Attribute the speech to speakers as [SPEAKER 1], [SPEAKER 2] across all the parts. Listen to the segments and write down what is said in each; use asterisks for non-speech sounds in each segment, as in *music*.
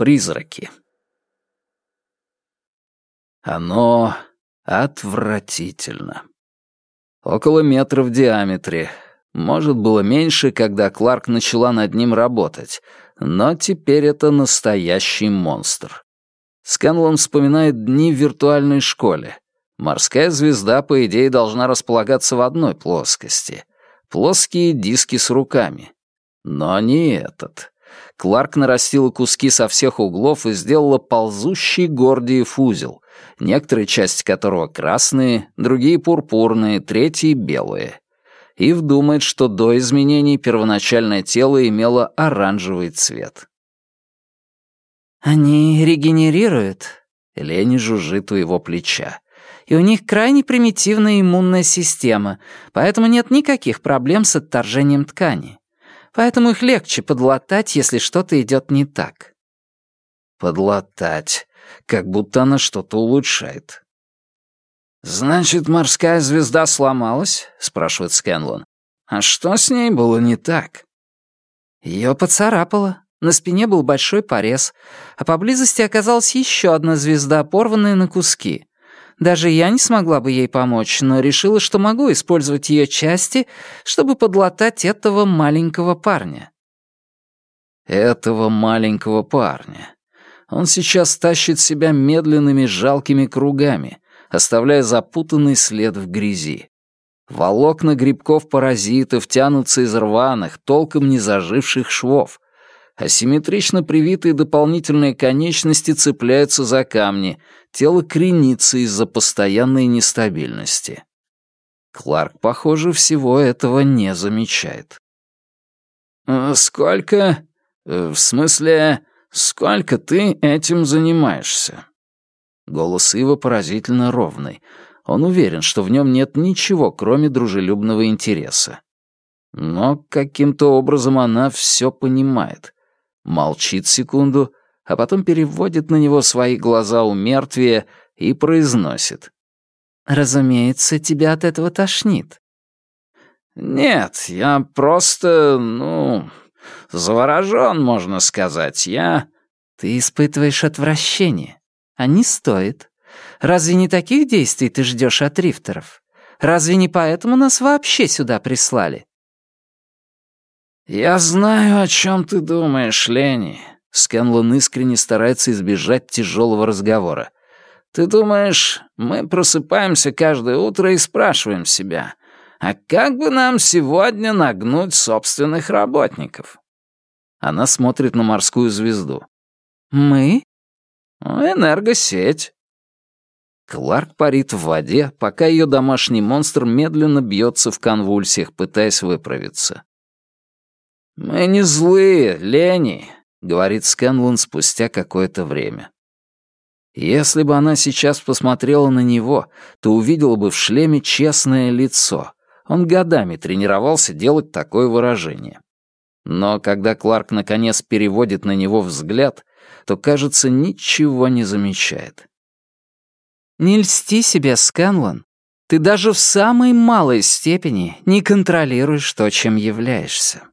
[SPEAKER 1] Призраки. Оно отвратительно. Около метра в диаметре. Может, было меньше, когда Кларк начала над ним работать, но теперь это настоящий монстр. Скэнлон вспоминает дни в виртуальной школе. Морская звезда, по идее, должна располагаться в одной плоскости. Плоские диски с руками. Но не этот. Кларк нарастила куски со всех углов и сделала ползущий Гордиев узел, некоторые части которого красные, другие пурпурные, третьи белые. Ив думает, что до изменений первоначальное тело имело оранжевый цвет.
[SPEAKER 2] «Они регенерируют?»
[SPEAKER 1] Лени жужжит у его плеча.
[SPEAKER 2] «И у них крайне примитивная иммунная система, поэтому нет никаких проблем с отторжением ткани. Поэтому их легче подлатать, если что-то идет не так».
[SPEAKER 1] «Подлатать. Как будто она что-то улучшает». «Значит, морская звезда сломалась?» — спрашивает Скэнлон. «А что с ней было не так?»
[SPEAKER 2] Ее поцарапало. На спине был большой порез, а поблизости оказалась еще одна звезда, порванная на куски. Даже я не смогла бы ей помочь, но решила, что могу использовать ее части, чтобы подлатать этого маленького парня.
[SPEAKER 1] Этого маленького парня. Он сейчас тащит себя медленными жалкими кругами, оставляя запутанный след в грязи. Волокна грибков-паразитов тянутся из рваных, толком не заживших швов. Асимметрично привитые дополнительные конечности цепляются за камни, тело кренится из-за постоянной нестабильности. Кларк, похоже, всего этого не замечает. «Э, «Сколько... Э, в смысле, сколько ты этим занимаешься?» Голос Ива поразительно ровный. Он уверен, что в нем нет ничего, кроме дружелюбного интереса. Но каким-то образом она все понимает. Молчит секунду, а потом переводит на него свои глаза у мертвия и произносит.
[SPEAKER 2] «Разумеется, тебя от этого тошнит».
[SPEAKER 1] «Нет, я просто, ну, заворожен, можно сказать. Я...»
[SPEAKER 2] «Ты испытываешь отвращение а не стоит. Разве не таких действий ты ждешь от рифтеров? Разве не поэтому нас вообще сюда прислали?»
[SPEAKER 1] «Я знаю, о чем ты думаешь, Лени». Скэнлон искренне старается избежать тяжелого разговора. «Ты думаешь, мы просыпаемся каждое утро и спрашиваем себя, а как бы нам сегодня нагнуть собственных работников?» Она смотрит на морскую звезду.
[SPEAKER 2] «Мы?»
[SPEAKER 1] «Энергосеть». Кларк парит в воде, пока ее домашний монстр медленно бьется в конвульсиях, пытаясь выправиться. «Мы не злые, Лени», — говорит Скэнлон спустя какое-то время. Если бы она сейчас посмотрела на него, то увидела бы в шлеме честное лицо. Он годами тренировался делать такое выражение. Но когда Кларк наконец переводит на него взгляд, то, кажется, ничего не замечает.
[SPEAKER 2] «Не льсти себе, Скэнлон. Ты даже в самой малой степени не контролируешь то, чем являешься».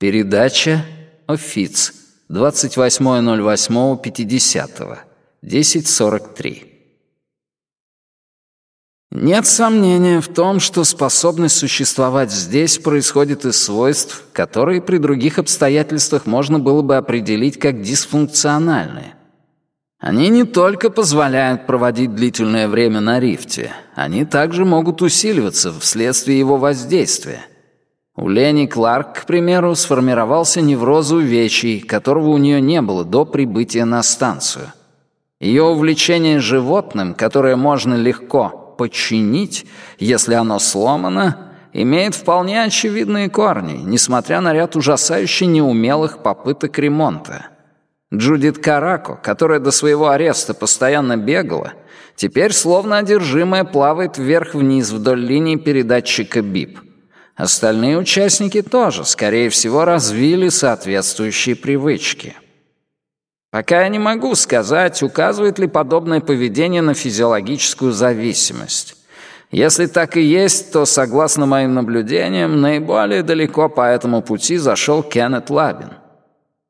[SPEAKER 1] Передача «Офиц», 28.08.50, 10.43. Нет сомнения в том, что способность существовать здесь происходит из свойств, которые при других обстоятельствах можно было бы определить как дисфункциональные. Они не только позволяют проводить длительное время на рифте, они также могут усиливаться вследствие его воздействия. У Лени Кларк, к примеру, сформировался невроз увечий, которого у нее не было до прибытия на станцию. Ее увлечение животным, которое можно легко, подчинить, если оно сломано, имеет вполне очевидные корни, несмотря на ряд ужасающе неумелых попыток ремонта. Джудит Карако, которая до своего ареста постоянно бегала, теперь словно одержимая плавает вверх-вниз вдоль линии передатчика БИП. Остальные участники тоже, скорее всего, развили соответствующие привычки. Пока я не могу сказать, указывает ли подобное поведение на физиологическую зависимость. Если так и есть, то, согласно моим наблюдениям, наиболее далеко по этому пути зашел Кеннет Лабин.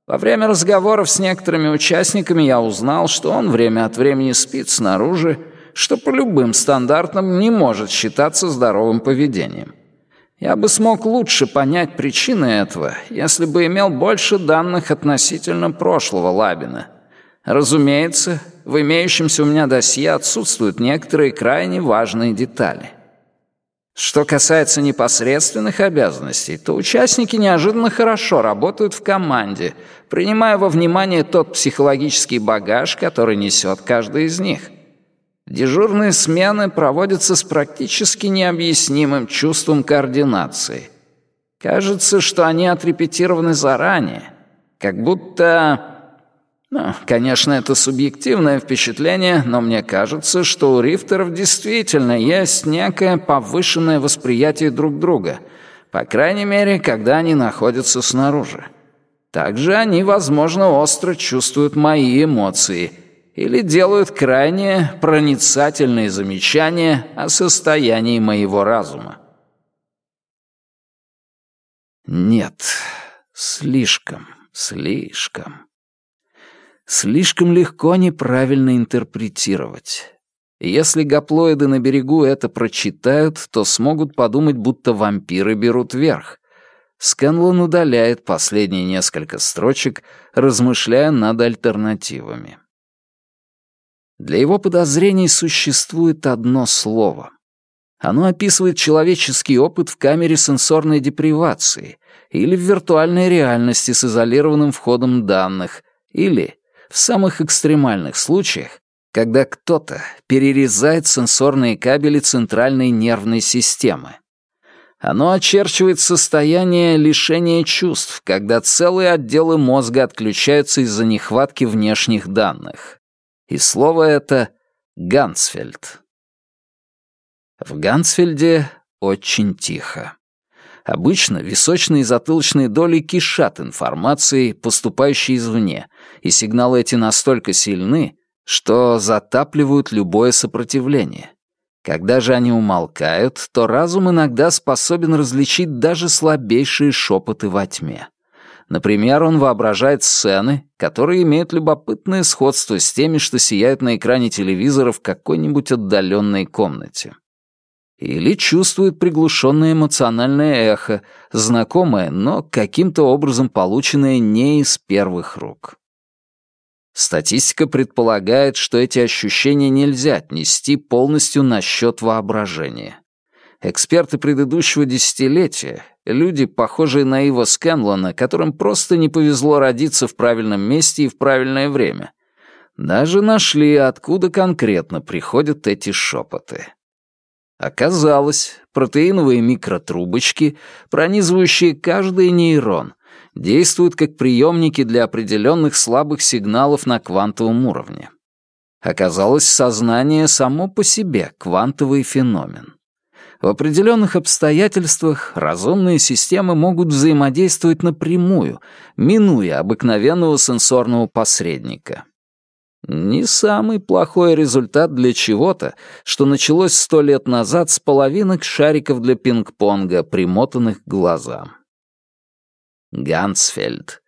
[SPEAKER 1] Во время разговоров с некоторыми участниками я узнал, что он время от времени спит снаружи, что по любым стандартам не может считаться здоровым поведением. Я бы смог лучше понять причины этого, если бы имел больше данных относительно прошлого Лабина. Разумеется, в имеющемся у меня досье отсутствуют некоторые крайне важные детали. Что касается непосредственных обязанностей, то участники неожиданно хорошо работают в команде, принимая во внимание тот психологический багаж, который несет каждый из них. Дежурные смены проводятся с практически необъяснимым чувством координации. Кажется, что они отрепетированы заранее, как будто ну, конечно, это субъективное впечатление, но мне кажется, что у рифтеров действительно есть некое повышенное восприятие друг друга, по крайней мере, когда они находятся снаружи. Также они, возможно, остро чувствуют мои эмоции или делают крайне проницательные замечания о состоянии моего разума. Нет, слишком, слишком. Слишком легко неправильно интерпретировать. Если гаплоиды на берегу это прочитают, то смогут подумать, будто вампиры берут верх. Скэнлон удаляет последние несколько строчек, размышляя над альтернативами. Для его подозрений существует одно слово. Оно описывает человеческий опыт в камере сенсорной депривации или в виртуальной реальности с изолированным входом данных, или в самых экстремальных случаях, когда кто-то перерезает сенсорные кабели центральной нервной системы. Оно очерчивает состояние лишения чувств, когда целые отделы мозга отключаются из-за нехватки внешних данных. И слово это «Гансфельд». В Гансфельде очень тихо. Обычно височные и затылочные доли кишат информацией, поступающей извне, и сигналы эти настолько сильны, что затапливают любое сопротивление. Когда же они умолкают, то разум иногда способен различить даже слабейшие шепоты во тьме. Например, он воображает сцены, которые имеют любопытное сходство с теми, что сияют на экране телевизора в какой-нибудь отдаленной комнате или чувствует приглушенное эмоциональное эхо, знакомое, но каким-то образом полученное не из первых рук. Статистика предполагает, что эти ощущения нельзя отнести полностью на счет воображения. Эксперты предыдущего десятилетия, люди, похожие на Ива Скэнлона, которым просто не повезло родиться в правильном месте и в правильное время, даже нашли, откуда конкретно приходят эти шепоты. Оказалось, протеиновые микротрубочки, пронизывающие каждый нейрон, действуют как приемники для определенных слабых сигналов на квантовом уровне. Оказалось, сознание само по себе квантовый феномен. В определенных обстоятельствах разумные системы могут взаимодействовать напрямую, минуя обыкновенного сенсорного посредника. Не самый плохой результат для чего-то, что началось сто лет назад с половинок шариков для пинг-понга, примотанных к глазам. Гансфельд.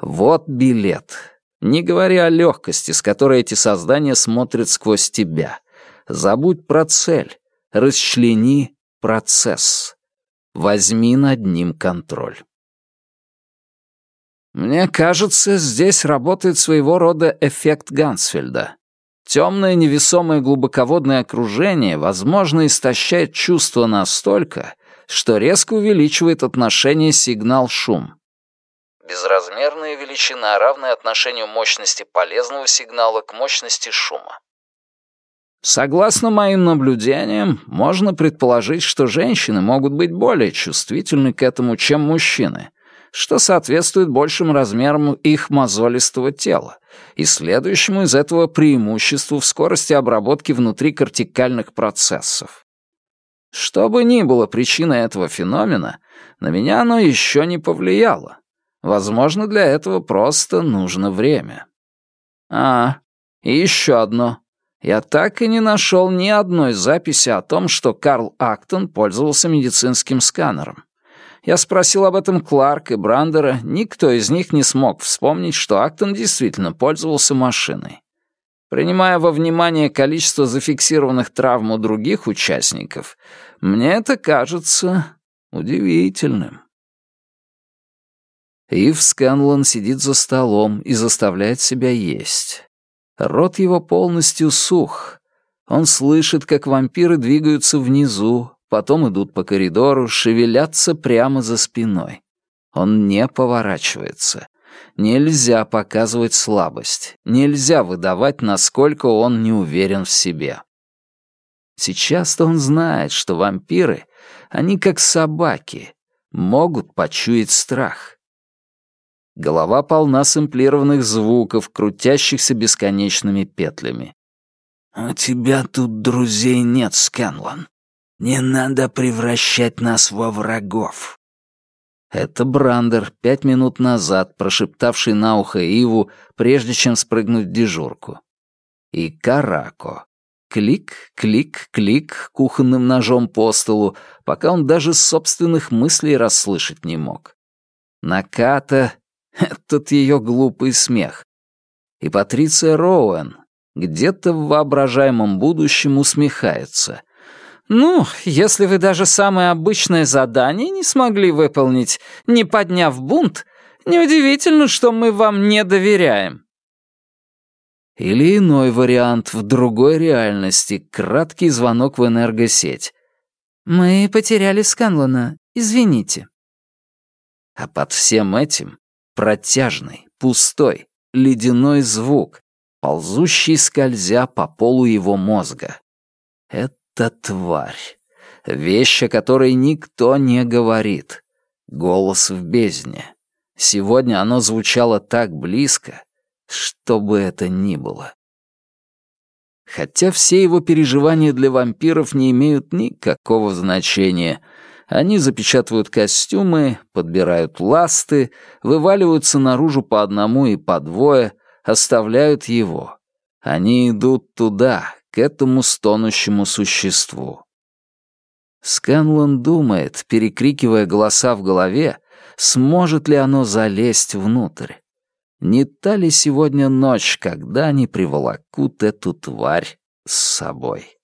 [SPEAKER 1] Вот билет. Не говоря о легкости, с которой эти создания смотрят сквозь тебя. Забудь про цель. Расчлени процесс. Возьми над ним контроль. Мне кажется, здесь работает своего рода эффект Гансфельда. Темное невесомое глубоководное окружение, возможно, истощает чувство настолько, что резко увеличивает отношение сигнал-шум. Безразмерная величина, равная отношению мощности полезного сигнала к мощности шума. Согласно моим наблюдениям, можно предположить, что женщины могут быть более чувствительны к этому, чем мужчины — что соответствует большим размерам их мозолистого тела и следующему из этого преимуществу в скорости обработки внутрикортикальных процессов. Что бы ни было причиной этого феномена, на меня оно еще не повлияло. Возможно, для этого просто нужно время. А, и еще одно. Я так и не нашел ни одной записи о том, что Карл Актон пользовался медицинским сканером. Я спросил об этом Кларк и Брандера, никто из них не смог вспомнить, что Актон действительно пользовался машиной. Принимая во внимание количество зафиксированных травм у других участников, мне это кажется удивительным. Ив Сканлон сидит за столом и заставляет себя есть. Рот его полностью сух. Он слышит, как вампиры двигаются внизу, потом идут по коридору, шевелятся прямо за спиной. Он не поворачивается. Нельзя показывать слабость. Нельзя выдавать, насколько он не уверен в себе. Сейчас-то он знает, что вампиры, они как собаки, могут почуять страх. Голова полна сэмплированных звуков, крутящихся бесконечными петлями. «У тебя тут друзей нет, Сканлан. Не надо превращать нас во врагов». Это Брандер, пять минут назад прошептавший на ухо Иву, прежде чем спрыгнуть в дежурку. И Карако. Клик, клик, клик кухонным ножом по столу, пока он даже собственных мыслей расслышать не мог. Наката — *laughs* этот ее глупый смех. И Патриция Роуэн где-то в воображаемом будущем усмехается — «Ну, если вы даже самое обычное задание не смогли выполнить, не подняв бунт, неудивительно, что мы вам не доверяем». Или иной вариант в другой реальности, краткий звонок в энергосеть. «Мы потеряли Сканлона, извините». А под всем этим протяжный, пустой, ледяной звук, ползущий скользя по полу его мозга. Это тварь. Вещь, о которой никто не говорит. Голос в бездне. Сегодня оно звучало так близко, что бы это ни было. Хотя все его переживания для вампиров не имеют никакого значения. Они запечатывают костюмы, подбирают ласты, вываливаются наружу по одному и по двое, оставляют его. Они идут туда, к этому стонущему существу. Сканлон думает, перекрикивая голоса в голове, сможет ли оно залезть внутрь. Не та ли сегодня ночь, когда они приволокут эту тварь с собой?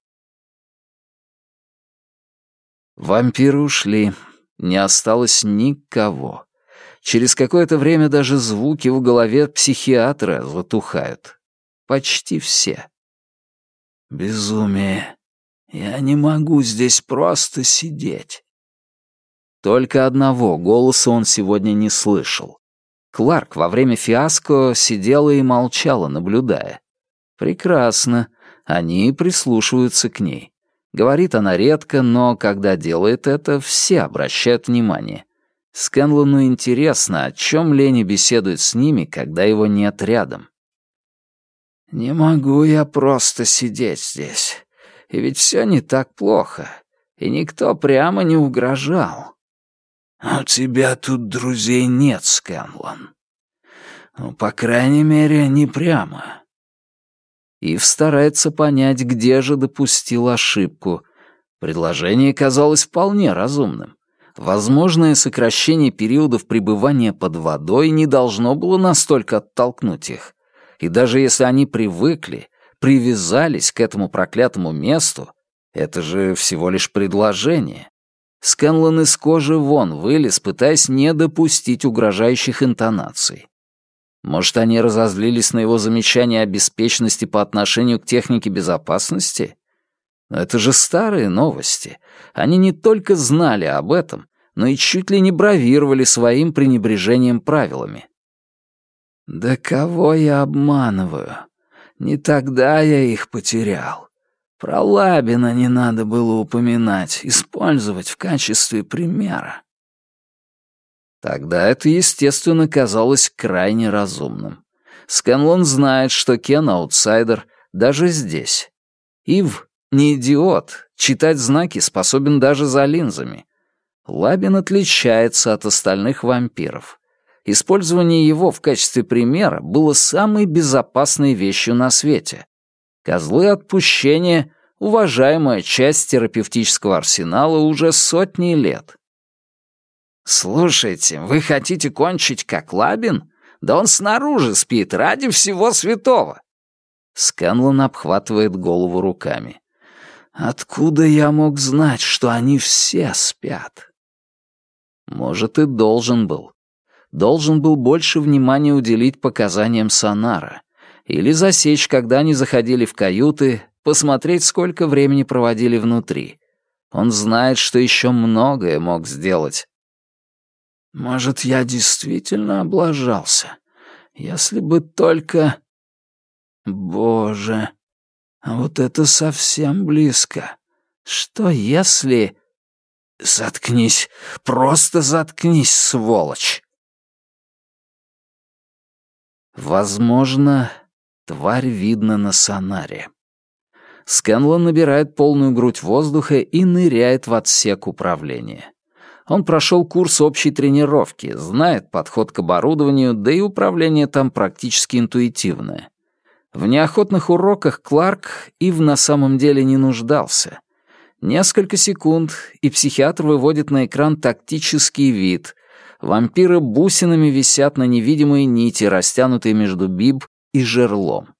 [SPEAKER 1] Вампиры ушли. Не осталось никого. Через какое-то время даже звуки в голове психиатра затухают. Почти все. Безумие. Я не могу здесь просто сидеть. Только одного голоса он сегодня не слышал. Кларк во время фиаско сидела и молчала, наблюдая. Прекрасно. Они прислушиваются к ней. Говорит она редко, но когда делает это, все обращают внимание. Скэнлону интересно, о чем Лени беседует с ними, когда его нет рядом. «Не могу я просто сидеть здесь. И ведь все не так плохо, и никто прямо не угрожал. А у тебя тут друзей нет, Скэнлон. Ну, по крайней мере, не прямо». Ив старается понять, где же допустил ошибку. Предложение казалось вполне разумным. Возможное сокращение периодов пребывания под водой не должно было настолько оттолкнуть их. И даже если они привыкли, привязались к этому проклятому месту, это же всего лишь предложение. Скэнлон из кожи вон вылез, пытаясь не допустить угрожающих интонаций. Может, они разозлились на его замечание о беспечности по отношению к технике безопасности? Но это же старые новости. Они не только знали об этом, но и чуть ли не бравировали своим пренебрежением правилами. Да кого я обманываю? Не тогда я их потерял. Про Лабина не надо было упоминать, использовать в качестве примера. Тогда это, естественно, казалось крайне разумным. Скэнлон знает, что Кен — аутсайдер даже здесь. Ив — не идиот, читать знаки способен даже за линзами. Лабин отличается от остальных вампиров. Использование его в качестве примера было самой безопасной вещью на свете. Козлы отпущения — уважаемая часть терапевтического арсенала уже сотни лет. «Слушайте, вы хотите кончить как Лабин? Да он снаружи спит, ради всего святого!» Сканлон обхватывает голову руками. «Откуда я мог знать, что они все спят?» Может, и должен был. Должен был больше внимания уделить показаниям Сонара. Или засечь, когда они заходили в каюты, посмотреть, сколько времени проводили внутри. Он знает, что еще многое мог сделать. Может, я действительно облажался? Если бы только... Боже, а вот это совсем близко. Что если... Заткнись, просто заткнись, сволочь. Возможно, тварь видна на сонаре. Скэнлон набирает полную грудь воздуха и ныряет в отсек управления. Он прошел курс общей тренировки, знает подход к оборудованию, да и управление там практически интуитивное. В неохотных уроках Кларк Ив на самом деле не нуждался. Несколько секунд, и психиатр выводит на экран тактический вид. Вампиры бусинами висят на невидимой нити, растянутой между биб и жерлом.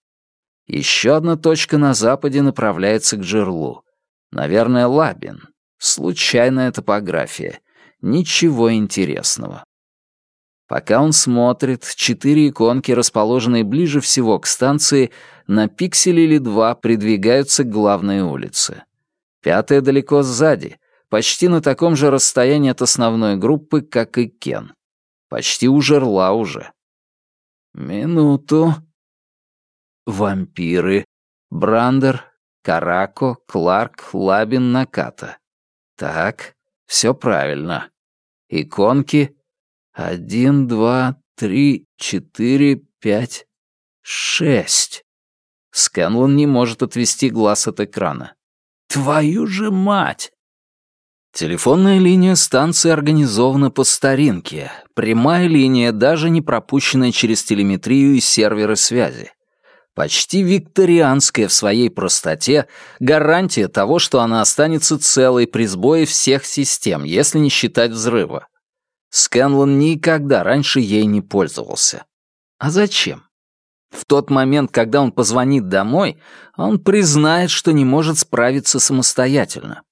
[SPEAKER 1] Еще одна точка на западе направляется к жерлу. Наверное, Лабин. Случайная топография. Ничего интересного. Пока он смотрит, четыре иконки, расположенные ближе всего к станции, на пиксель или два придвигаются к главной улице. Пятая далеко сзади, почти на таком же расстоянии от основной группы, как и Кен. Почти у жерла уже. Минуту. Вампиры. Брандер, Карако, Кларк, Лабин, Наката. Так, все правильно. Иконки. Один, два, три, четыре, пять, шесть. Скэнлон не может отвести глаз от экрана. Твою же мать! Телефонная линия станции организована по старинке. Прямая линия, даже не пропущенная через телеметрию и серверы связи почти викторианская в своей простоте, гарантия того, что она останется целой при сбое всех систем, если не считать взрыва. Скэнлон никогда раньше ей не пользовался. А зачем? В тот момент, когда он позвонит домой, он признает, что не может справиться самостоятельно.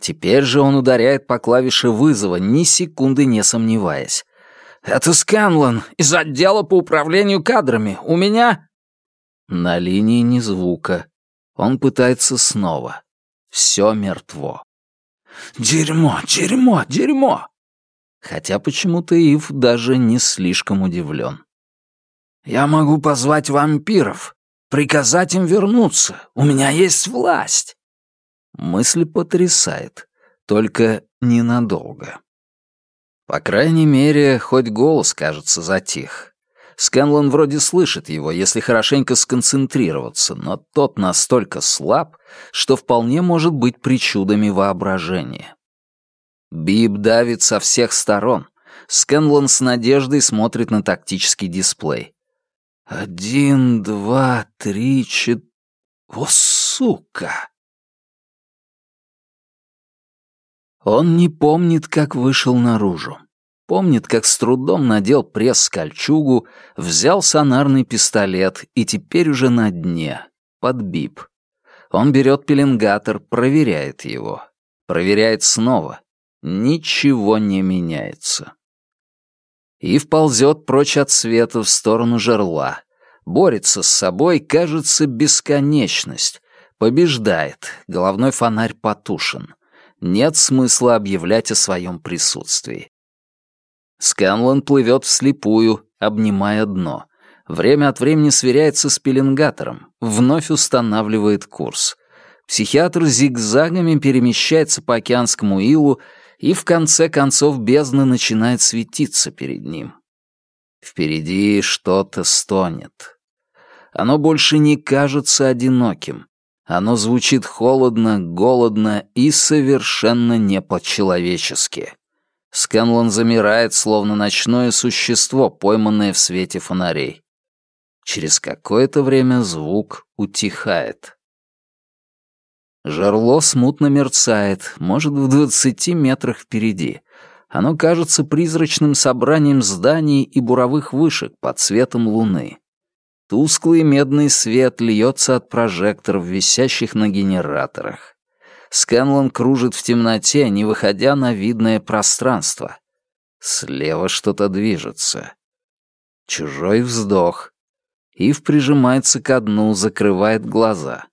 [SPEAKER 1] Теперь же он ударяет по клавише вызова, ни секунды не сомневаясь. «Это Сканлон из отдела по управлению кадрами. У меня...» На линии ни звука. Он пытается снова. Все мертво. «Дерьмо, дерьмо, дерьмо!» Хотя почему-то Ив даже не слишком удивлен. «Я могу позвать вампиров, приказать им вернуться. У меня есть власть!» Мысль потрясает, только ненадолго. По крайней мере, хоть голос, кажется, затих. Скэнлон вроде слышит его, если хорошенько сконцентрироваться, но тот настолько слаб, что вполне может быть причудами воображения. Биб давит со всех сторон. Скэнлон с надеждой смотрит на тактический дисплей. «Один, два, три, четыре... О, сука!» Он не помнит, как вышел наружу. Помнит, как с трудом надел пресс-кольчугу, взял сонарный пистолет и теперь уже на дне, под бип. Он берет пеленгатор, проверяет его. Проверяет снова. Ничего не меняется. И вползет прочь от света в сторону жерла. Борется с собой, кажется, бесконечность. Побеждает. Головной фонарь потушен. Нет смысла объявлять о своем присутствии. Сканлан плывет вслепую, обнимая дно. Время от времени сверяется с пеленгатором, вновь устанавливает курс. Психиатр зигзагами перемещается по океанскому илу, и в конце концов бездна начинает светиться перед ним. Впереди что-то стонет. Оно больше не кажется одиноким. Оно звучит холодно, голодно и совершенно не по-человечески. Скэнлон замирает, словно ночное существо, пойманное в свете фонарей. Через какое-то время звук утихает. Жерло смутно мерцает, может, в двадцати метрах впереди. Оно кажется призрачным собранием зданий и буровых вышек под светом луны. Тусклый медный свет льется от прожекторов, висящих на генераторах. Скэнлон кружит в темноте, не выходя на видное пространство. Слева что-то движется. Чужой вздох. Ив прижимается ко дну, закрывает глаза.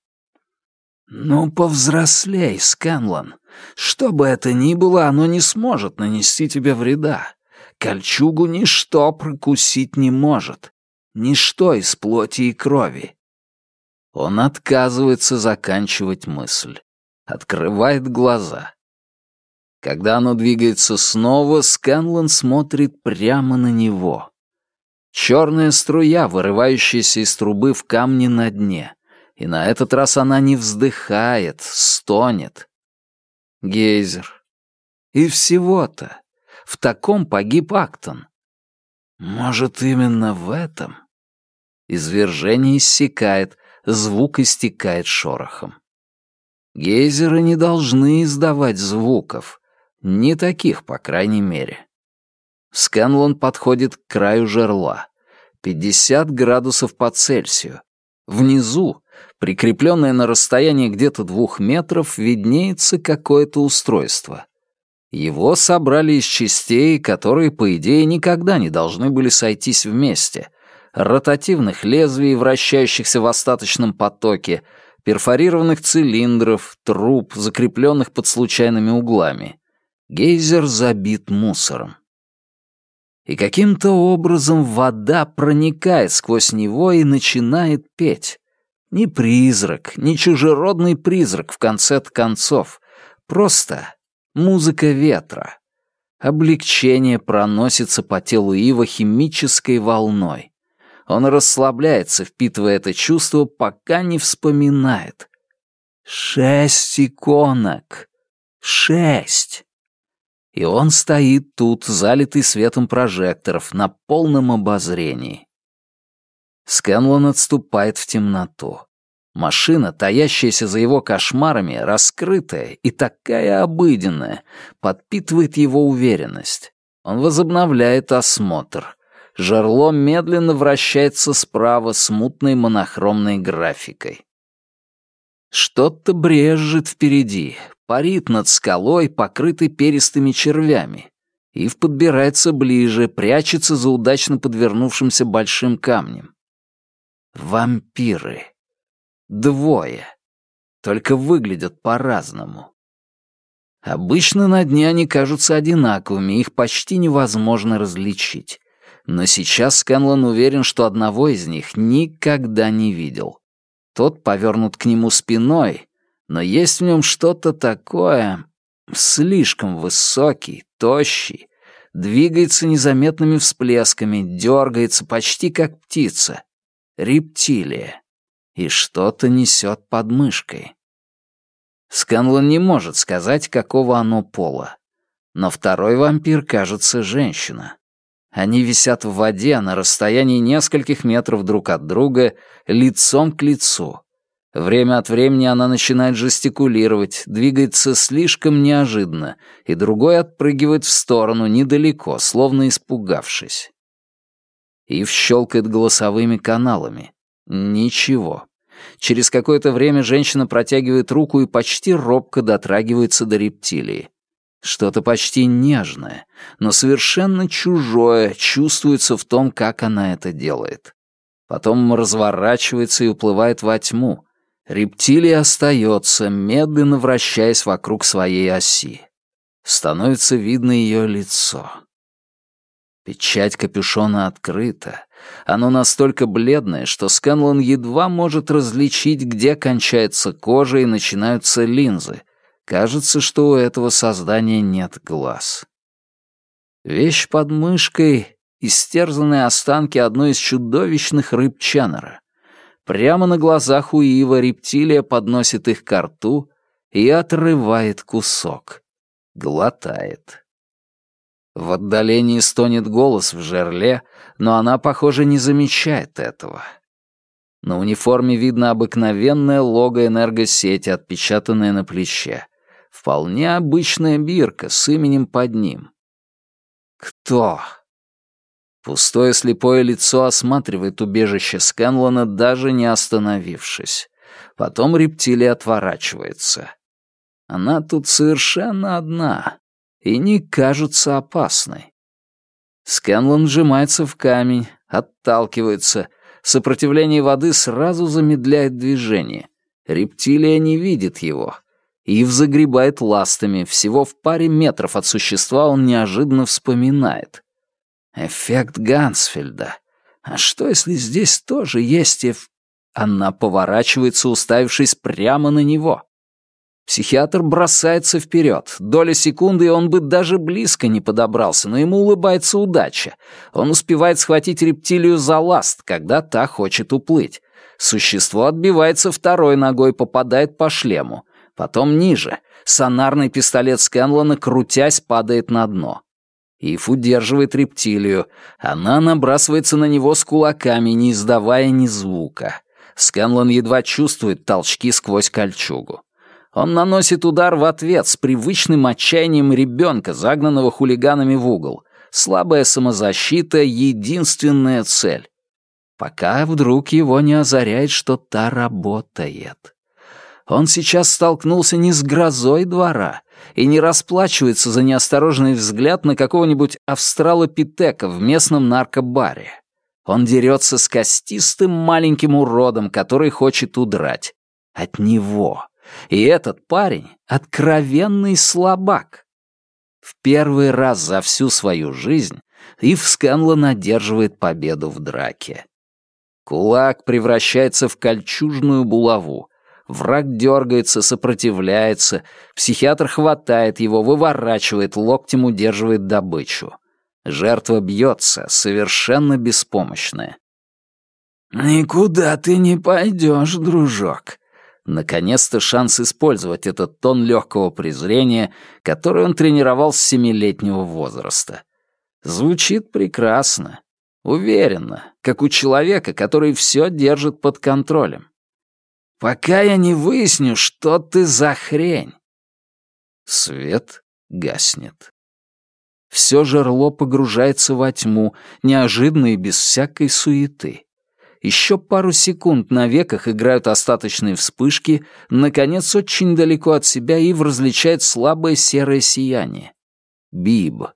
[SPEAKER 1] «Ну, повзрослей, Скэнлон. Что бы это ни было, оно не сможет нанести тебе вреда. Кольчугу ничто прокусить не может. Ничто из плоти и крови». Он отказывается заканчивать мысль. Открывает глаза. Когда оно двигается снова, Сканлан смотрит прямо на него. Черная струя, вырывающаяся из трубы в камне на дне. И на этот раз она не вздыхает, стонет. Гейзер. И всего-то. В таком погиб Актон. Может, именно в этом? Извержение иссякает, звук истекает шорохом. Гейзеры не должны издавать звуков. Не таких, по крайней мере. Сканлон подходит к краю жерла. 50 градусов по Цельсию. Внизу, прикрепленное на расстоянии где-то двух метров, виднеется какое-то устройство. Его собрали из частей, которые, по идее, никогда не должны были сойтись вместе. Ротативных лезвий, вращающихся в остаточном потоке, перфорированных цилиндров, труб, закрепленных под случайными углами. Гейзер забит мусором и каким-то образом вода проникает сквозь него и начинает петь. Не призрак, не чужеродный призрак в конце концов, просто музыка ветра. Облегчение проносится по телу Ива химической волной. Он расслабляется, впитывая это чувство, пока не вспоминает. Шесть иконок. Шесть. И он стоит тут, залитый светом прожекторов, на полном обозрении. Скэнлон отступает в темноту. Машина, таящаяся за его кошмарами, раскрытая и такая обыденная, подпитывает его уверенность. Он возобновляет осмотр. Жерло медленно вращается справа с мутной монохромной графикой. Что-то брежет впереди, парит над скалой, покрытой перистыми червями. Ив подбирается ближе, прячется за удачно подвернувшимся большим камнем. Вампиры. Двое. Только выглядят по-разному. Обычно на дне они кажутся одинаковыми, их почти невозможно различить. Но сейчас Скэнлон уверен, что одного из них никогда не видел. Тот повернут к нему спиной, но есть в нем что-то такое слишком высокий, тощий, двигается незаметными всплесками, дергается почти как птица. Рептилия. И что-то несет под мышкой. Сканлон не может сказать, какого оно пола. Но второй вампир, кажется, женщина. Они висят в воде на расстоянии нескольких метров друг от друга, лицом к лицу. Время от времени она начинает жестикулировать, двигается слишком неожиданно, и другой отпрыгивает в сторону недалеко, словно испугавшись. Ив щелкает голосовыми каналами. Ничего. Через какое-то время женщина протягивает руку и почти робко дотрагивается до рептилии. Что-то почти нежное, но совершенно чужое чувствуется в том, как она это делает. Потом разворачивается и уплывает во тьму, Рептилия остается, медленно вращаясь вокруг своей оси. Становится видно ее лицо. Печать капюшона открыта. Оно настолько бледное, что Сканлон едва может различить, где кончается кожа и начинаются линзы. Кажется, что у этого создания нет глаз. Вещь под мышкой — истерзанные останки одной из чудовищных рыб Чаннера. Прямо на глазах у Ива рептилия подносит их к рту и отрывает кусок. Глотает. В отдалении стонет голос в жерле, но она, похоже, не замечает этого. На униформе видно обыкновенное лого энергосети, отпечатанное на плече. Вполне обычная бирка с именем под ним. Кто? Пустое слепое лицо осматривает убежище Скэнлона, даже не остановившись. Потом рептилия отворачивается. Она тут совершенно одна и не кажется опасной. Скэнлон сжимается в камень, отталкивается. Сопротивление воды сразу замедляет движение. Рептилия не видит его. Ив загребает ластами. Всего в паре метров от существа он неожиданно вспоминает. Эффект Гансфельда. А что, если здесь тоже есть эф... Она поворачивается, уставившись прямо на него. Психиатр бросается вперед. Доля секунды, и он бы даже близко не подобрался, но ему улыбается удача. Он успевает схватить рептилию за ласт, когда та хочет уплыть. Существо отбивается второй ногой, попадает по шлему. Потом ниже. Сонарный пистолет Скэнлона, крутясь, падает на дно. Ив удерживает рептилию. Она набрасывается на него с кулаками, не издавая ни звука. Скэнлон едва чувствует толчки сквозь кольчугу. Он наносит удар в ответ с привычным отчаянием ребенка, загнанного хулиганами в угол. Слабая самозащита — единственная цель. Пока вдруг его не озаряет, что та работает. Он сейчас столкнулся не с грозой двора и не расплачивается за неосторожный взгляд на какого-нибудь австралопитека в местном наркобаре. Он дерется с костистым маленьким уродом, который хочет удрать. От него. И этот парень — откровенный слабак. В первый раз за всю свою жизнь Ив Скэнлон одерживает победу в драке. Кулак превращается в кольчужную булаву. Враг дергается, сопротивляется. Психиатр хватает его, выворачивает, локтем удерживает добычу. Жертва бьется, совершенно беспомощная. «Никуда ты не пойдешь, дружок», Наконец-то шанс использовать этот тон легкого презрения, который он тренировал с семилетнего возраста. Звучит прекрасно, уверенно, как у человека, который все держит под контролем. «Пока я не выясню, что ты за хрень». Свет гаснет. Все жерло погружается во тьму, неожиданно и без всякой суеты. Еще пару секунд на веках играют остаточные вспышки, наконец, очень далеко от себя Ив различает слабое серое сияние. Биб.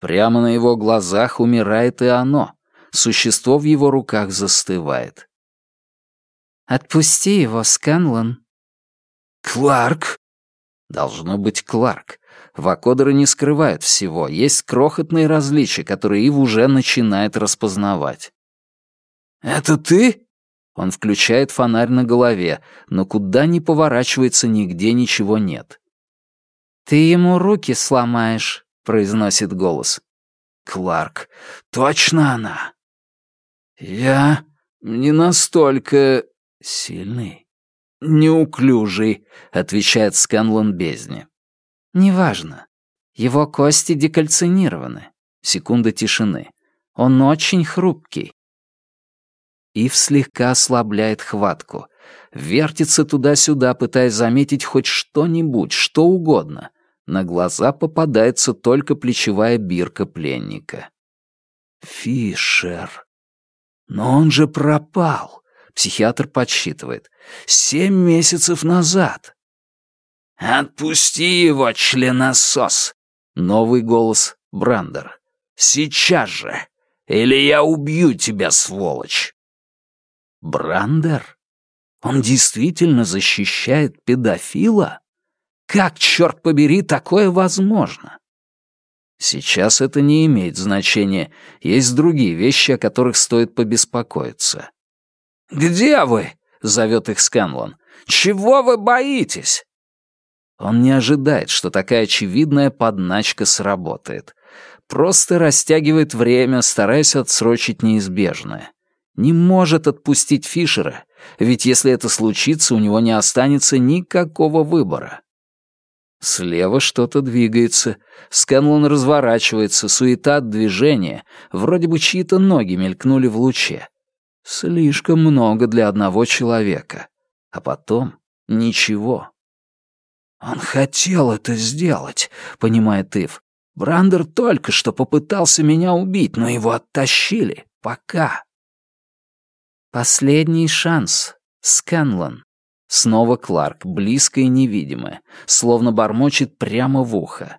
[SPEAKER 1] Прямо на его глазах умирает и оно. Существо в его руках застывает.
[SPEAKER 2] «Отпусти его, Сканлан».
[SPEAKER 1] «Кларк?» Должно быть Кларк. Вакодеры не скрывают всего, есть крохотные различия, которые Ив уже начинает распознавать. «Это ты?» Он включает фонарь на голове, но куда ни поворачивается, нигде ничего нет.
[SPEAKER 2] «Ты ему руки сломаешь», — произносит голос.
[SPEAKER 1] «Кларк, точно она?» «Я не настолько сильный, неуклюжий», — отвечает Сканлон бездне.
[SPEAKER 2] «Неважно. Его кости декальцинированы. Секунда тишины. Он очень хрупкий.
[SPEAKER 1] Ив слегка ослабляет хватку. Вертится туда-сюда, пытаясь заметить хоть что-нибудь, что угодно. На глаза попадается только плечевая бирка пленника. Фишер. Но он же пропал. Психиатр подсчитывает. Семь месяцев назад. «Отпусти его, членосос!» Новый голос Брандер. «Сейчас же! Или я убью тебя, сволочь!» Брандер? Он действительно защищает педофила? Как, черт побери, такое возможно? Сейчас это не имеет значения. Есть другие вещи, о которых стоит побеспокоиться. «Где вы?» — зовет их Сканлон. «Чего вы боитесь?» Он не ожидает, что такая очевидная подначка сработает. Просто растягивает время, стараясь отсрочить неизбежное не может отпустить Фишера, ведь если это случится, у него не останется никакого выбора. Слева что-то двигается. Сканлон разворачивается, суета от движения. Вроде бы чьи-то ноги мелькнули в луче. Слишком много для одного человека. А потом ничего. «Он хотел это сделать», — понимает Ив. Брандер только что попытался меня убить, но его оттащили. Пока.
[SPEAKER 2] Последний шанс. Сканлон. Снова Кларк, близко и невидимо, словно бормочет прямо в ухо.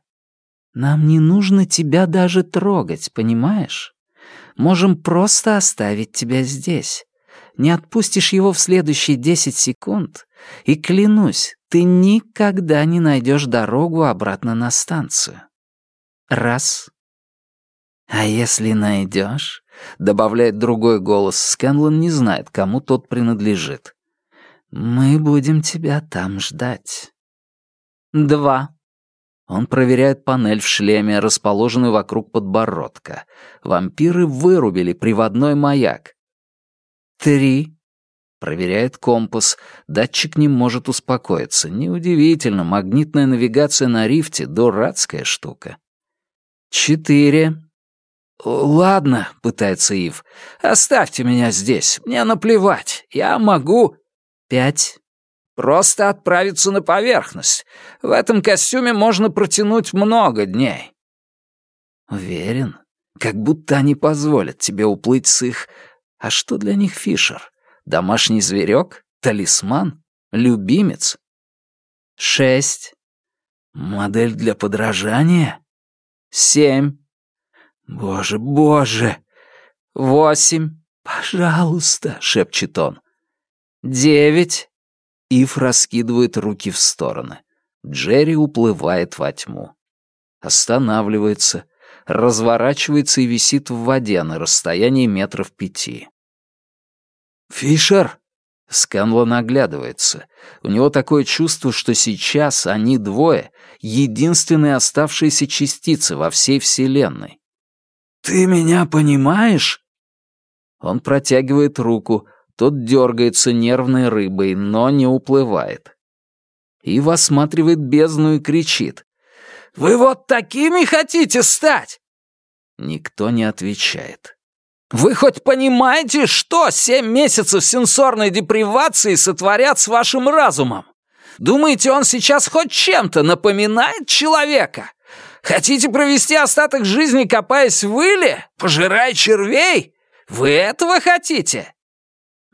[SPEAKER 2] Нам не нужно тебя даже трогать, понимаешь? Можем просто оставить тебя здесь. Не отпустишь его в следующие десять секунд, и клянусь, ты никогда не найдешь дорогу обратно на станцию. Раз. А если найдешь, добавляет другой голос, Скэнлон не знает, кому тот принадлежит. Мы будем тебя там ждать. Два. Он проверяет панель в шлеме, расположенную вокруг подбородка. Вампиры вырубили приводной маяк. Три. Проверяет компас. Датчик не может успокоиться. Неудивительно, магнитная навигация на рифте — дурацкая штука. Четыре. «Ладно», — пытается Ив, — «оставьте меня здесь. Мне наплевать. Я могу...» Пять. «Просто отправиться на поверхность. В этом костюме можно протянуть много дней».
[SPEAKER 1] Уверен? Как будто они позволят тебе уплыть с их... А что для них Фишер? Домашний зверек? Талисман? Любимец?
[SPEAKER 2] Шесть.
[SPEAKER 1] Модель для подражания?
[SPEAKER 2] Семь.
[SPEAKER 1] Боже, боже.
[SPEAKER 2] Восемь.
[SPEAKER 1] Пожалуйста, шепчет он.
[SPEAKER 2] Девять.
[SPEAKER 1] Ив раскидывает руки в стороны. Джерри уплывает во тьму. Останавливается, разворачивается и висит в воде на расстоянии метров пяти. «Фишер!» Сканлон оглядывается. У него такое чувство, что сейчас они двое — единственные оставшиеся частицы во всей Вселенной. «Ты меня понимаешь?» Он протягивает руку, тот дергается нервной рыбой, но не уплывает. Ива осматривает бездну и кричит. «Вы вот такими хотите стать?» Никто не отвечает. Вы хоть понимаете, что семь месяцев сенсорной депривации сотворят с вашим разумом? Думаете, он сейчас хоть чем-то напоминает человека? Хотите провести остаток жизни, копаясь в иле, пожирая червей? Вы этого хотите?»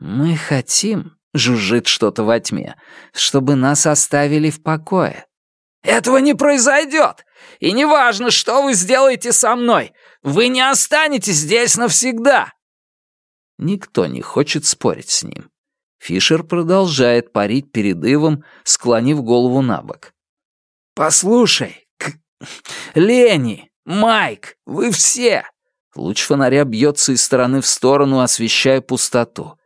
[SPEAKER 2] «Мы хотим», — жужжит что-то во тьме, «чтобы нас оставили в покое».
[SPEAKER 1] «Этого не произойдет! И неважно, что вы сделаете со мной, вы не останетесь здесь навсегда!» Никто не хочет спорить с ним. Фишер продолжает парить перед Ивом, склонив голову на бок. «Послушай, к... Лени, Майк, вы все!» Луч фонаря бьется из стороны в сторону, освещая пустоту.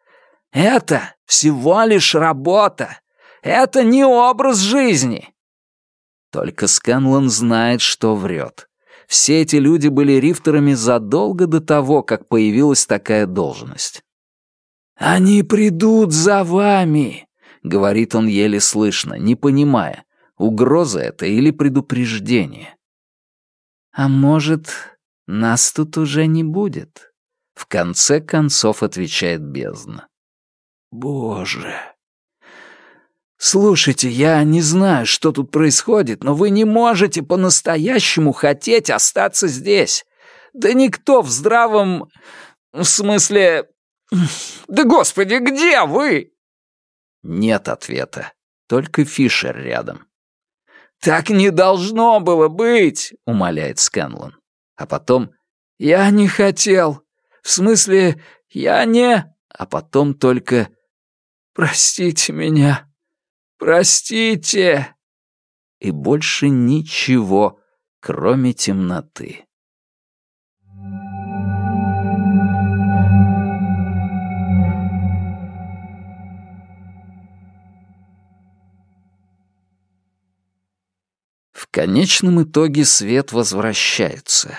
[SPEAKER 1] «Это всего лишь работа! Это не образ жизни!» Только Скэнлон знает, что врет. Все эти люди были рифтерами задолго до того, как появилась такая должность. «Они придут за вами», — говорит он еле слышно, не понимая, угроза это или предупреждение.
[SPEAKER 2] «А может, нас тут уже не будет?»
[SPEAKER 1] — в конце концов отвечает бездна. «Боже!» «Слушайте, я не знаю, что тут происходит, но вы не можете по-настоящему хотеть остаться здесь. Да никто в здравом... в смысле... Да господи, где вы?» Нет ответа, только Фишер рядом. «Так не должно было быть!» — умоляет Скэнлон. А потом «Я не хотел. В смысле, я не...» А потом только «Простите меня». «Простите!» И больше ничего, кроме темноты. В конечном итоге свет возвращается.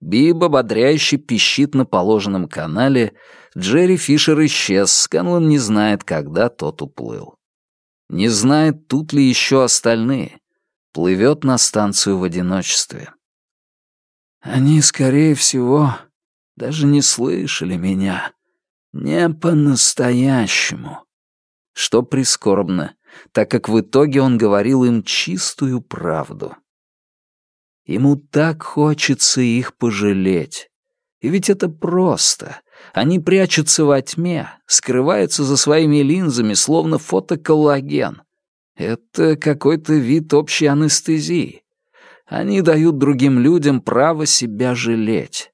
[SPEAKER 1] Биба ободряюще пищит на положенном канале, Джерри Фишер исчез, Сканлан не знает, когда тот уплыл. Не знает, тут ли еще остальные. Плывет на станцию в одиночестве. Они, скорее всего, даже не слышали меня. Не по-настоящему. Что прискорбно, так как в итоге он говорил им чистую правду. Ему так хочется их пожалеть. И ведь это просто. Они прячутся во тьме, скрываются за своими линзами, словно фотоколлаген. Это какой-то вид общей анестезии. Они дают другим людям право себя жалеть.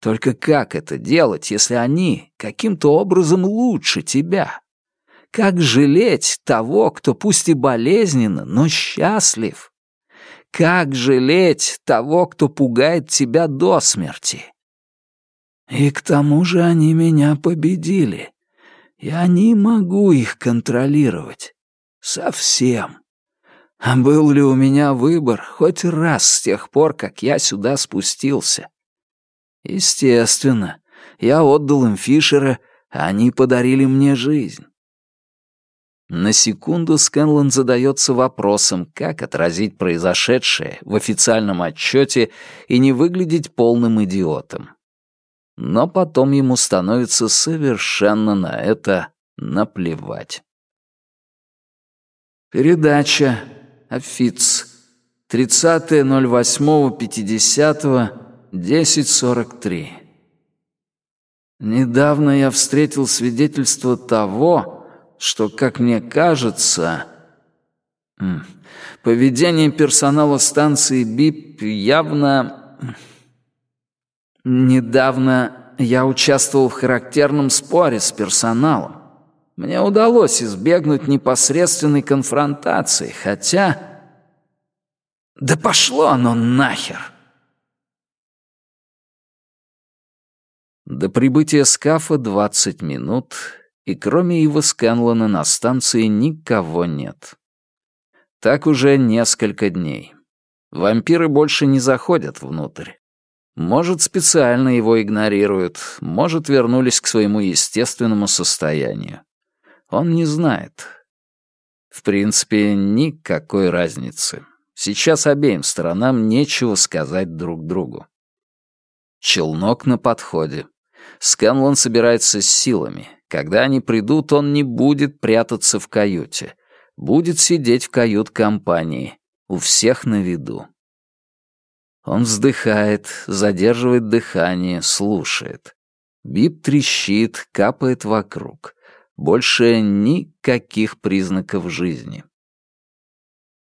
[SPEAKER 1] Только как это делать, если они каким-то образом лучше тебя? Как жалеть того, кто пусть и болезненно, но счастлив? Как жалеть того, кто пугает тебя до смерти? И к тому же они меня победили. Я не могу их контролировать. Совсем. А был ли у меня выбор хоть раз с тех пор, как я сюда спустился? Естественно. Я отдал им Фишера, а они подарили мне жизнь. На секунду Скэнлон задается вопросом, как отразить произошедшее в официальном отчете и не выглядеть полным идиотом. Но потом ему становится совершенно на это наплевать. Передача. Офиц. 30.08.50. Недавно я встретил свидетельство того, что, как мне кажется, поведение персонала станции БИП явно... Недавно я участвовал в характерном споре с персоналом. Мне удалось избегнуть непосредственной конфронтации, хотя... Да пошло оно нахер! До прибытия скафа 20 минут, и кроме Ива Скэнлона на станции никого нет. Так уже несколько дней. Вампиры больше не заходят внутрь. Может, специально его игнорируют, может, вернулись к своему естественному состоянию. Он не знает. В принципе, никакой разницы. Сейчас обеим сторонам нечего сказать друг другу. Челнок на подходе. Сканлон собирается с силами. Когда они придут, он не будет прятаться в каюте. Будет сидеть в кают-компании. У всех на виду. Он вздыхает, задерживает дыхание, слушает. Бип трещит, капает вокруг. Больше никаких признаков жизни.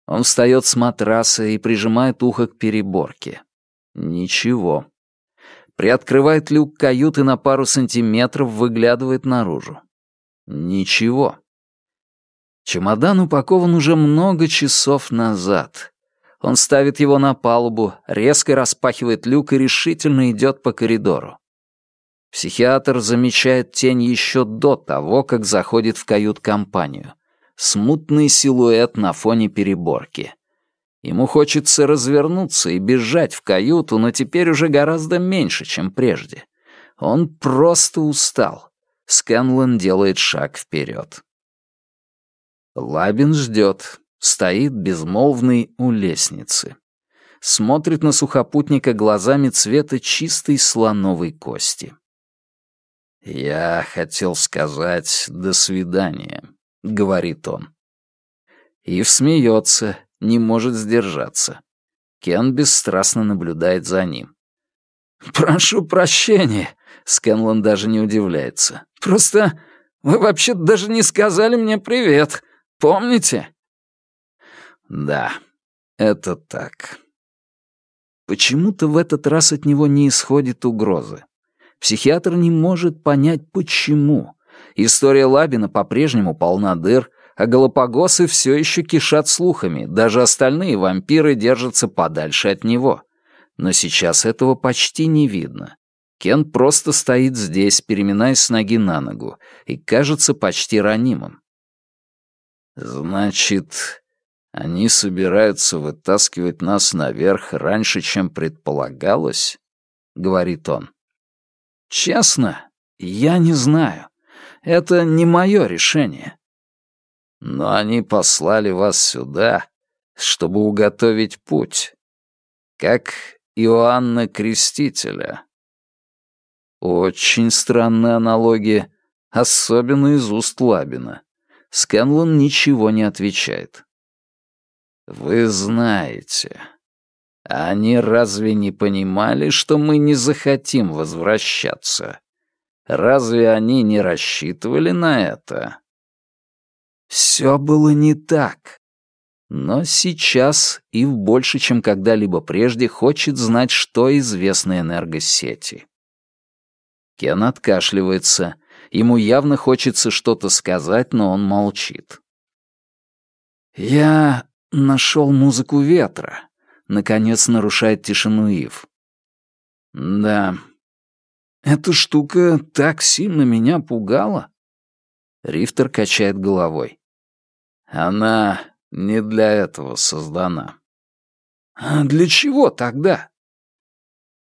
[SPEAKER 1] Он встает с матраса и прижимает ухо к переборке. Ничего. Приоткрывает люк каюты на пару сантиметров, выглядывает наружу. Ничего. Чемодан упакован уже много часов назад. Он ставит его на палубу, резко распахивает люк и решительно идет по коридору. Психиатр замечает тень еще до того, как заходит в кают-компанию. Смутный силуэт на фоне переборки. Ему хочется развернуться и бежать в каюту, но теперь уже гораздо меньше, чем прежде. Он просто устал. Скэнлон делает шаг вперед. Лабин ждет, стоит безмолвный у лестницы. Смотрит на сухопутника глазами цвета чистой слоновой кости. «Я хотел сказать «до свидания», — говорит он. Ив смеется, не может сдержаться. Кен бесстрастно наблюдает за ним. «Прошу прощения», — Скэнлон даже не удивляется. «Просто вы вообще даже не сказали мне привет. Помните?» «Да, это так». Почему-то в этот раз от него не исходит угрозы. Психиатр не может понять, почему. История Лабина по-прежнему полна дыр, а Галапагосы все еще кишат слухами, даже остальные вампиры держатся подальше от него. Но сейчас этого почти не видно. Кен просто стоит здесь, переминаясь с ноги на ногу, и кажется почти ранимым. «Значит, они собираются вытаскивать нас наверх раньше, чем предполагалось?» — говорит он. Честно, я не знаю. Это не мое решение. Но они послали вас сюда, чтобы уготовить путь. Как Иоанна Крестителя. Очень странная аналогия, особенно из уст Лабина. Скэнлон ничего не отвечает. «Вы знаете. Они разве не понимали, что мы не захотим возвращаться? Разве они не рассчитывали на это? Все было не так. Но сейчас и в больше, чем когда-либо прежде, хочет знать, что известно энергосети. Кен откашливается. Ему явно хочется что-то сказать, но он молчит. «Я нашел музыку ветра», — наконец нарушает тишину Ив. «Да, эта штука так сильно меня пугала». Рифтер качает головой. «Она не для этого создана». «А для чего тогда?»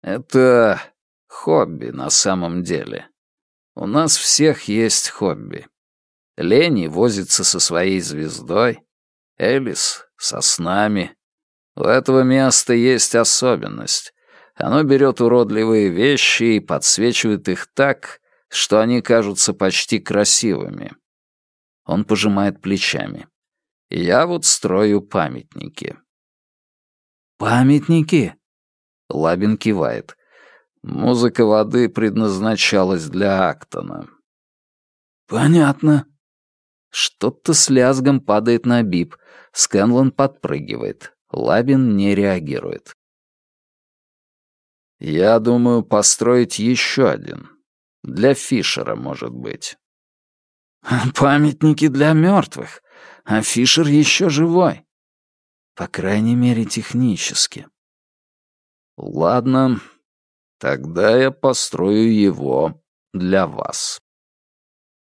[SPEAKER 1] «Это хобби на самом деле. У нас всех есть хобби. Лени возится со своей звездой, Элис — со снами. У этого места есть особенность. Оно берет уродливые вещи и подсвечивает их так, что они кажутся почти красивыми. Он пожимает плечами. Я вот строю памятники. «Памятники?» Лабин кивает. Музыка воды предназначалась для Актона. «Понятно». Что-то с лязгом падает на бип. Скэнлон подпрыгивает. Лабин не реагирует. «Я думаю построить еще один. Для Фишера, может быть». *laughs* «Памятники для мертвых, а Фишер еще живой. По крайней мере, технически». «Ладно, Тогда я построю его для вас.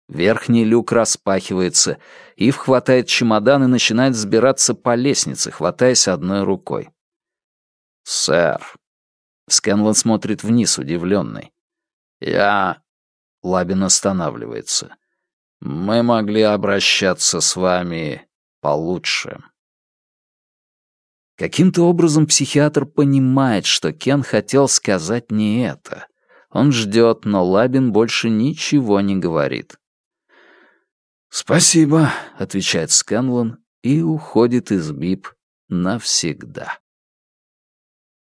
[SPEAKER 1] Верхний люк распахивается, Ив хватает чемодан и начинает взбираться по лестнице, хватаясь одной рукой. «Сэр». Скэнлон смотрит вниз, удивленный. «Я...» Лабин останавливается. «Мы могли обращаться с вами получше». Каким-то образом психиатр понимает, что Кен хотел сказать не это. Он ждет, но Лабин больше ничего не говорит. «Спасибо», — отвечает Сканлон и уходит из БИП навсегда.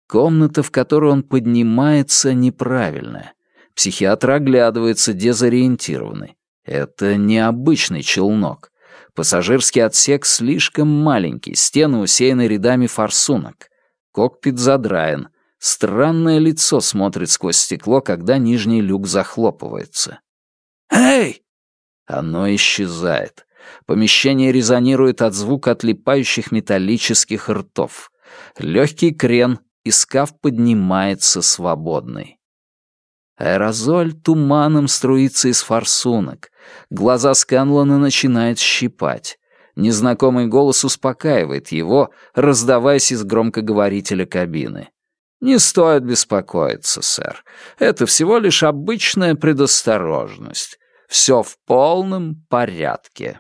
[SPEAKER 1] Комната, в которую он поднимается, неправильная. Психиатр оглядывается дезориентированный. Это необычный челнок. Пассажирский отсек слишком маленький, стены усеяны рядами форсунок. Кокпит задраен. Странное лицо смотрит сквозь стекло, когда нижний люк захлопывается. «Эй!» Оно исчезает. Помещение резонирует от звука отлипающих металлических ртов. Легкий крен, и скаф поднимается свободный. Аэрозоль туманом струится из форсунок. Глаза Сканлона начинает щипать. Незнакомый голос успокаивает его, раздаваясь из громкоговорителя кабины. «Не стоит беспокоиться, сэр. Это всего лишь обычная предосторожность. Все в полном порядке».